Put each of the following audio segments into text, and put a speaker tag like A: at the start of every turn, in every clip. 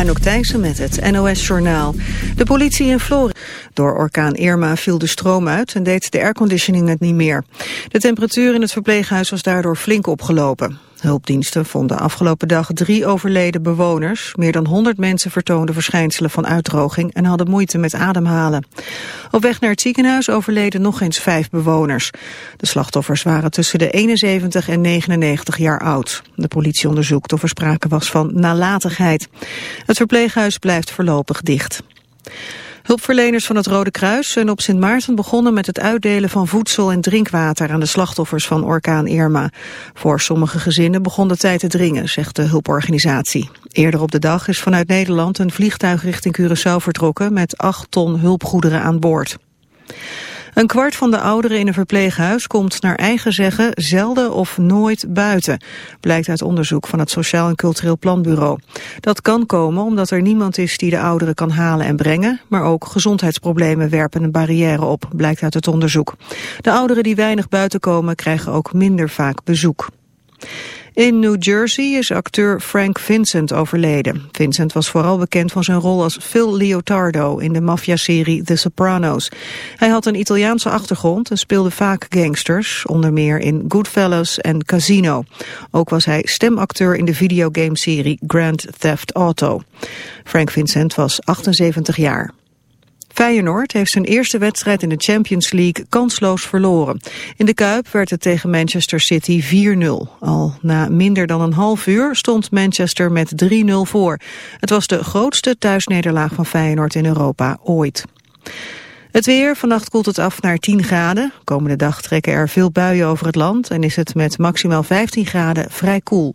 A: Anouk Thijssen met het NOS-journaal. De politie in Florida. Door orkaan Irma viel de stroom uit en deed de airconditioning het niet meer. De temperatuur in het verpleeghuis was daardoor flink opgelopen. Hulpdiensten vonden afgelopen dag drie overleden bewoners. Meer dan 100 mensen vertoonden verschijnselen van uitdroging en hadden moeite met ademhalen. Op weg naar het ziekenhuis overleden nog eens vijf bewoners. De slachtoffers waren tussen de 71 en 99 jaar oud. De politie onderzoekt of er sprake was van nalatigheid. Het verpleeghuis blijft voorlopig dicht. Hulpverleners van het Rode Kruis zijn op Sint Maarten begonnen met het uitdelen van voedsel en drinkwater aan de slachtoffers van orkaan Irma. Voor sommige gezinnen begon de tijd te dringen, zegt de hulporganisatie. Eerder op de dag is vanuit Nederland een vliegtuig richting Curaçao vertrokken met acht ton hulpgoederen aan boord. Een kwart van de ouderen in een verpleeghuis komt naar eigen zeggen zelden of nooit buiten, blijkt uit onderzoek van het Sociaal en Cultureel Planbureau. Dat kan komen omdat er niemand is die de ouderen kan halen en brengen, maar ook gezondheidsproblemen werpen een barrière op, blijkt uit het onderzoek. De ouderen die weinig buiten komen krijgen ook minder vaak bezoek. In New Jersey is acteur Frank Vincent overleden. Vincent was vooral bekend van zijn rol als Phil Leotardo in de maffiaserie The Sopranos. Hij had een Italiaanse achtergrond en speelde vaak gangsters, onder meer in Goodfellas en Casino. Ook was hij stemacteur in de videogameserie Grand Theft Auto. Frank Vincent was 78 jaar. Feyenoord heeft zijn eerste wedstrijd in de Champions League kansloos verloren. In de Kuip werd het tegen Manchester City 4-0. Al na minder dan een half uur stond Manchester met 3-0 voor. Het was de grootste thuisnederlaag van Feyenoord in Europa ooit. Het weer, vannacht koelt het af naar 10 graden. Komende dag trekken er veel buien over het land en is het met maximaal 15 graden vrij koel.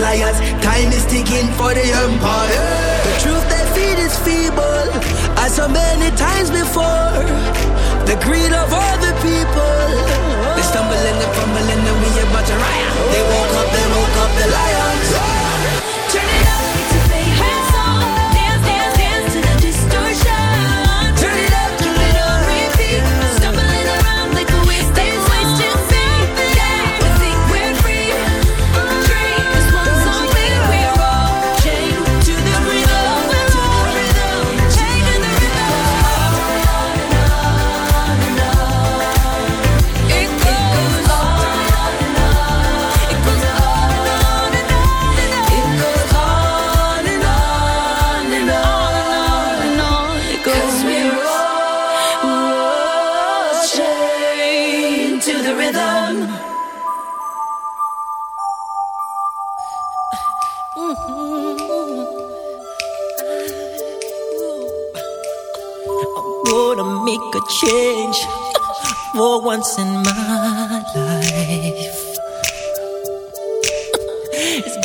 B: Liars, Time is ticking for the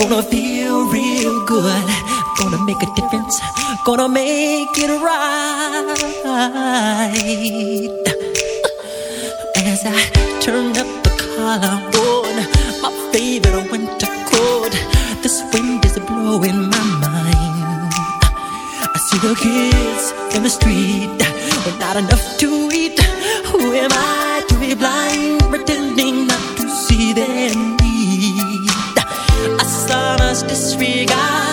B: Gonna feel real good. Gonna make a difference. Gonna make it right. As I turn up the collarbone, my favorite winter coat. This wind is blowing my mind. I see the kids in the street with not enough to eat. Who am I to be blind, pretending not to see them? must disregard.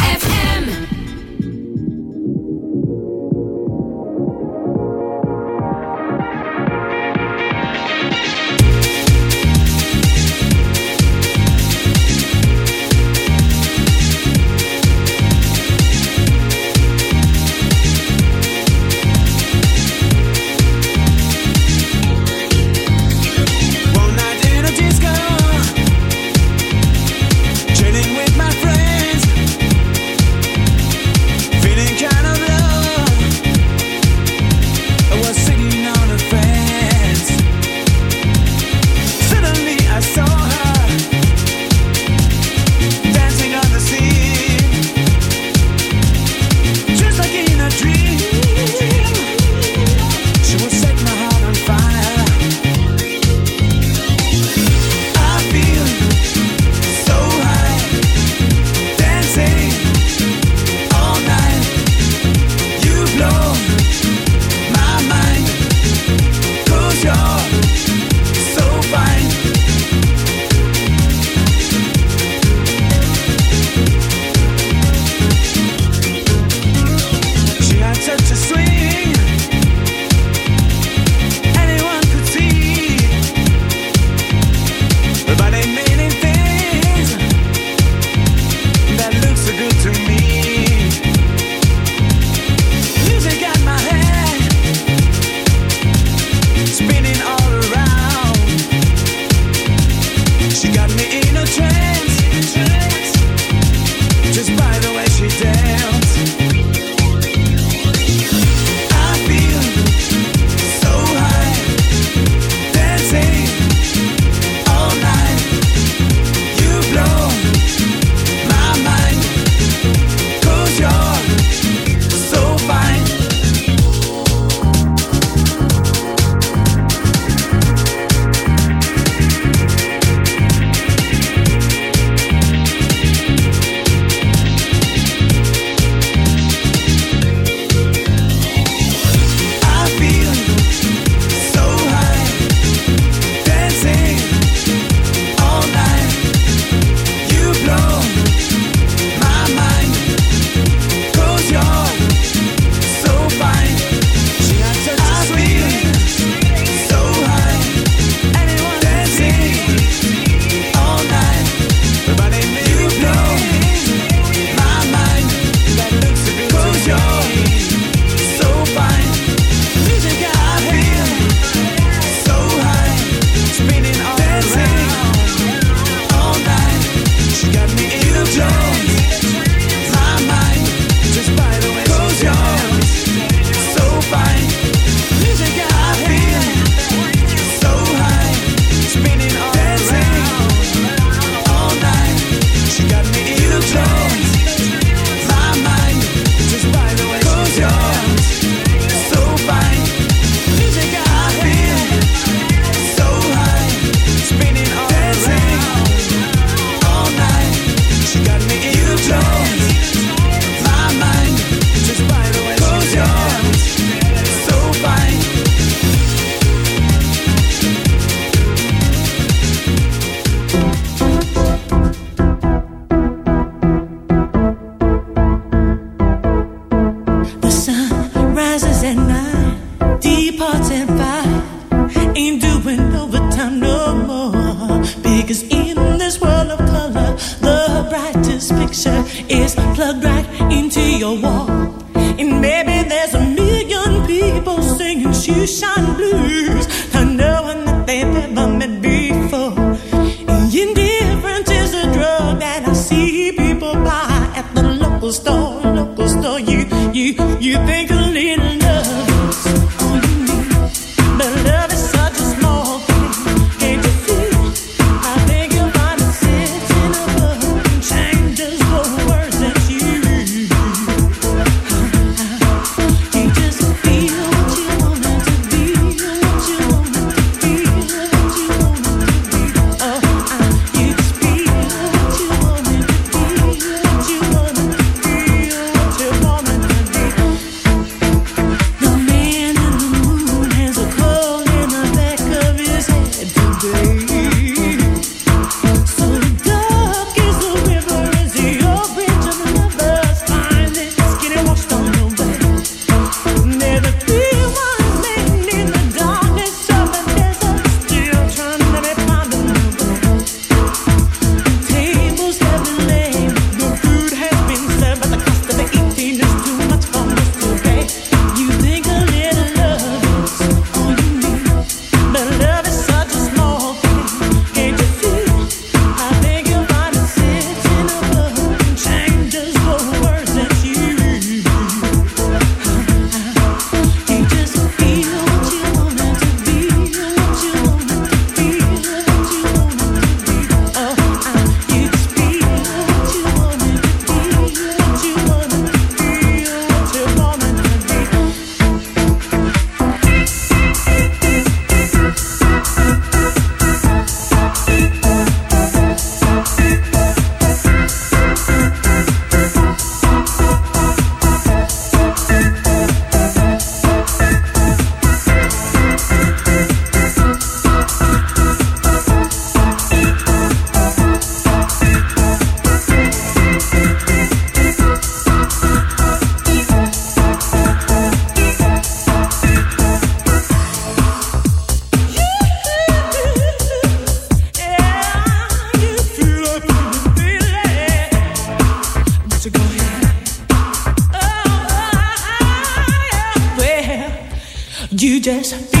B: just be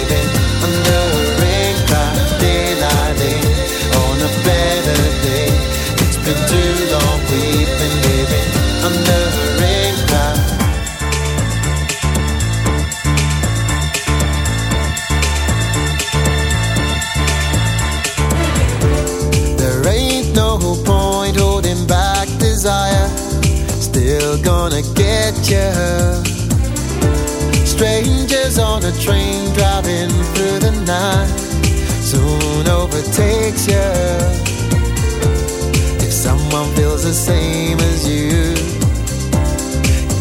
B: gonna get you. Strangers on a train driving through the night soon overtakes you. If someone feels the same as you,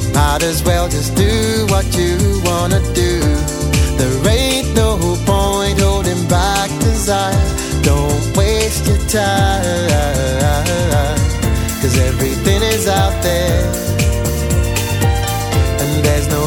B: you might as well just do what you wanna do. There ain't no point holding back desire. Don't waste your time. Cause everything is out there